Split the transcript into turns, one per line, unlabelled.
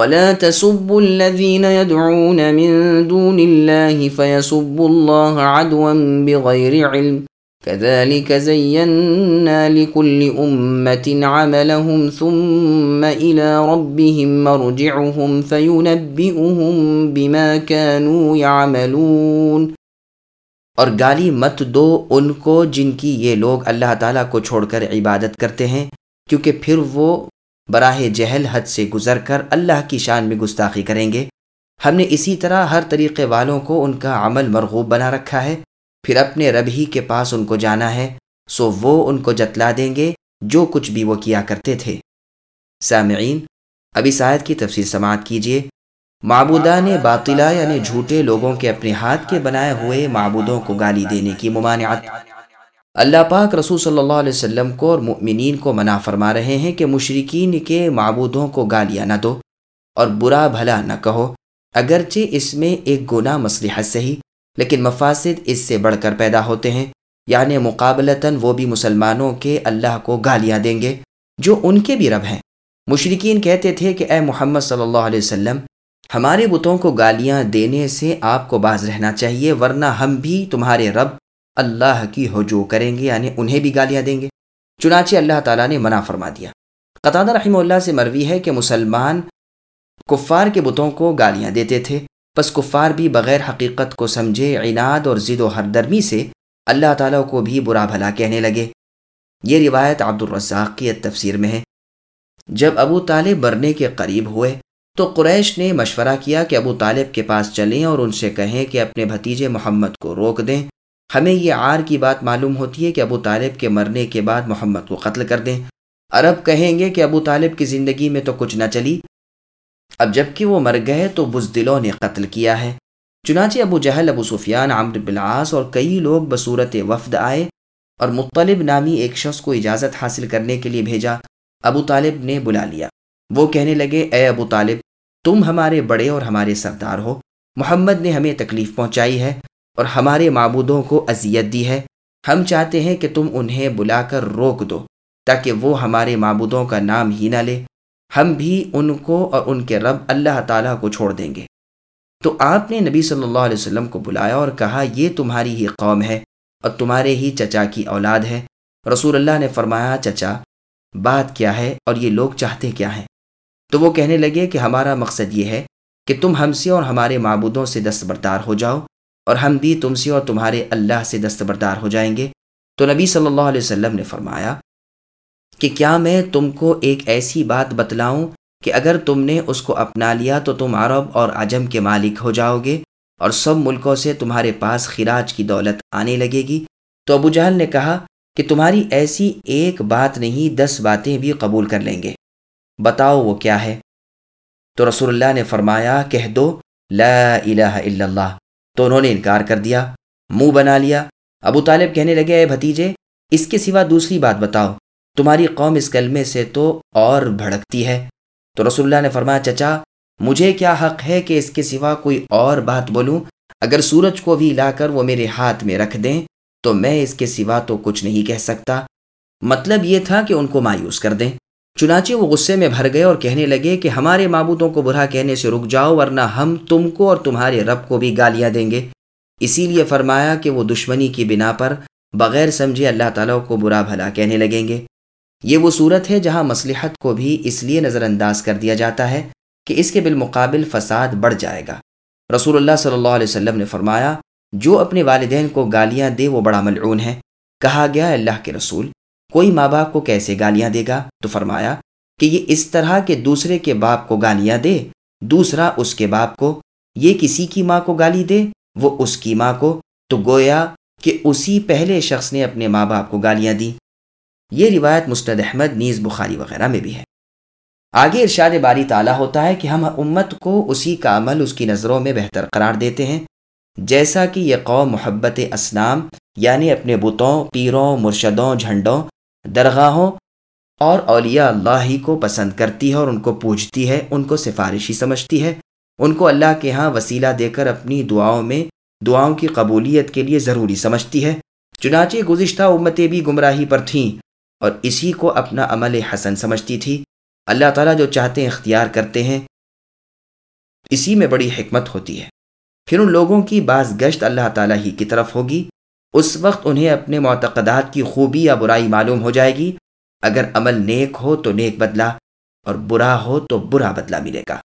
ولا تسبوا الذين يدعون من دون الله فيسبوا الله عدوا بغير علم. كذلك زينا لكل أمة عملهم ثم إلى ربهم مرجعهم فينبئهم بما كانوا يعملون.
اور گالی مت دو ان کو جن کی یہ لوگ اللہ تعالیٰ کو چھوڑ کر عبادت کرتے ہیں، کیونکہ پھر وہ براہ جہل حد سے گزر کر اللہ کی شان میں گستاخی کریں گے۔ ہم نے اسی طرح ہر طریقے والوں کو ان کا عمل مرغوب بنا رکھا ہے۔ پھر اپنے رب ہی کے پاس ان کو جانا ہے، سو وہ ان کو جتلا دیں گے جو کچھ بھی وہ کیا کرتے تھے۔ سامعین ابھی شاید کی تفصیل سماعت کیجیے۔ معبودہ نے باطلا یعنی جھوٹے لوگوں کے اپنے ہاتھ کے بنائے ہوئے معبودوں کو گالی دینے کی ممانعت۔ اللہ پاک رسول صلی اللہ علیہ وسلم کو اور مؤمنین کو منع فرما رہے ہیں کہ مشرقین کے معبودوں کو گالیاں نہ دو اور برا بھلا نہ کہو، اگرچہ اس میں ایک گناہ مصلحت صحیح لیکن مفاسد اس سے بڑھ کر پیدا ہوتے ہیں۔ یعنی مقابلتاً وہ بھی مسلمانوں کے اللہ کو گالیاں دیں گے جو ان کے بھی رب ہیں۔ مشرقین کہتے تھے کہ اے محمد صلی اللہ علیہ وسلم، ہمارے بتوں کو گالیاں دینے سے آپ کو باز رہنا چاہیے، ورنہ ہم بھی تمہارے رب اللہ کی ہجو کریں گے یعنی انہیں بھی گالیاں دیں گے۔ چنانچہ اللہ تعالیٰ نے منع فرما دیا۔ قطع رحمہ اللہ سے مروی ہے کہ مسلمان کفار کے بتوں کو گالیاں دیتے تھے۔ پس کفار بھی بغیر حقیقت کو سمجھے، عناد اور ضد و ہردرمی سے اللہ تعالیٰ کو بھی برا بھلا کہنے لگے۔ یہ روایت عبد الرزاق کی تفسیر میں ہے۔ جب ابو طالب برنے کے قریب ہوئے تو قریش نے مشورہ کیا کہ ابو طالب کے پاس چلیں اور ان سے کہیں کہ اپنے بھتیجے محمد کو روک دیں۔ ہمیں یہ آر کی بات معلوم ہوتی ہے کہ ابو طالب کے مرنے کے بعد محمد کو قتل کر دیں۔ عرب کہیں گے کہ ابو طالب کی زندگی میں تو کچھ نہ چلی۔ اب جبکہ وہ مر گئے تو بزدلوں نے قتل کیا ہے۔ چنانچہ ابو جہل، ابو سفیان عامر بلاس اور کئی لوگ بصورت وفد آئے اور مطلب نامی ایک شخص کو اجازت حاصل کرنے کے لیے بھیجا۔ ابو طالب نے بلا لیا۔ وہ کہنے لگے، اے ابو طالب، تم ہمارے بڑے اور ہمارے سردار ہو۔ محمد نے ہمیں تکلیف پہنچائی ہے۔ اور ہمارے معبودوں کو اذیت دی ہے۔ ہم چاہتے ہیں کہ تم انہیں بلا کر روک دو تاکہ وہ ہمارے معبودوں کا نام ہی نہ لے۔ ہم بھی ان کو اور ان کے رب اللہ تعالیٰ کو چھوڑ دیں گے۔ تو آپ نے نبی صلی اللہ علیہ وسلم کو بلایا اور کہا، یہ تمہاری ہی قوم ہے اور تمہارے ہی چچا کی اولاد ہے۔ رسول اللہ نے فرمایا، چچا، بات کیا ہے اور یہ لوگ چاہتے کیا ہیں؟ تو وہ کہنے لگے کہ ہمارا مقصد یہ ہے کہ تم ہم سے اور ہمارے معبودوں سے دستبردار ہو جاؤ۔ اور ہم بھی تم سے اور تمہارے اللہ سے دستبردار ہو جائیں گے۔ تو نبی صلی اللہ علیہ وسلم نے فرمایا کہ کیا میں تم کو ایک ایسی بات بتلاؤں کہ اگر تم نے اس کو اپنا لیا تو تم عرب اور عجم کے مالک ہو جاؤ گے اور سب ملکوں سے تمہارے پاس خراج کی دولت آنے لگے گی؟ تو ابو جہل نے کہا کہ تمہاری ایسی ایک بات نہیں، دس باتیں بھی قبول کر لیں گے۔ بتاؤ وہ کیا ہے؟ تو رسول اللہ نے فرمایا، کہہ دو، لا الہ الا اللہ۔ تو انہوں نے انکار کر دیا، منہ بنا لیا۔ ابو طالب کہنے لگے، اے بھتیجے، اس کے سوا دوسری بات بتاؤ۔ تمہاری قوم اس کلمے سے تو اور بھڑکتی ہے۔ تو رسول اللہ نے فرمایا، چچا، مجھے کیا حق ہے کہ اس کے سوا کوئی اور بات بولوں؟ اگر سورج کو بھی لا کر وہ میرے ہاتھ میں رکھ دیں، تو میں اس کے سوا تو کچھ نہیں کہہ سکتا۔ مطلب یہ تھا کہ ان کو مایوس کر دیں۔ چنانچہ وہ غصے میں بھر گئے اور کہنے لگے کہ ہمارے معبودوں کو برا کہنے سے رک جاؤ، ورنہ ہم تم کو اور تمہارے رب کو بھی گالیاں دیں گے۔ اسی لیے فرمایا کہ وہ دشمنی کی بنا پر بغیر سمجھے اللہ تعالیٰ کو برا بھلا کہنے لگیں گے۔ یہ وہ صورت ہے جہاں مصلحت کو بھی اس لیے نظر انداز کر دیا جاتا ہے کہ اس کے بالمقابل فساد بڑھ جائے گا۔ رسول اللہ صلی اللہ علیہ وسلم نے فرمایا، جو اپنے والدین کو گالیاں دے وہ بڑا ملعون ہے۔ کہا گیا اللہ کے رسول۔ کوئی ماں باپ کو کیسے گالیاں دے گا؟ تو فرمایا کہ یہ اس طرح کے دوسرے کے باپ کو گالیاں دے، دوسرا اس کے باپ کو، یہ کسی کی ماں کو گالی دے، وہ اس کی ماں کو، تو گویا کہ اسی پہلے شخص نے اپنے ماں باپ کو گالیاں دی یہ روایت مستد احمد، نیز بخاری وغیرہ میں بھی ہے۔ آگے ارشاد باری تعالیٰ ہوتا ہے کہ ہم امت کو اسی کا عمل، اس کی نظروں میں بہتر قرار دیتے ہیں۔ جیسا کہ یہ قوم محبت اسلام یعنی اپنے بتوں، پیروں، مرشدوں، جھنڈوں درگاہوں اور اولیاء اللہ ہی کو پسند کرتی ہے اور ان کو پوجتی ہے، ان کو سفارشی سمجھتی ہے۔ ان کو اللہ کے ہاں وسیلہ دے کر اپنی دعاؤں میں، دعاؤں کی قبولیت کے لیے ضروری سمجھتی ہے۔ چنانچہ گزشتہ امتیں بھی گمراہی پر تھیں اور اسی کو اپنا عمل حسن سمجھتی تھی۔ اللہ تعالیٰ جو چاہتے ہیں اختیار کرتے ہیں، اسی میں بڑی حکمت ہوتی ہے۔ پھر ان لوگوں کی بعض گشت اللہ تعالیٰ ہی کی طرف ہوگی۔ اس وقت انہیں اپنے معتقدات کی خوبی یا برائی معلوم ہو جائے گی۔ اگر عمل نیک ہو تو نیک بدلہ اور برا ہو تو برا بدلہ ملے گا۔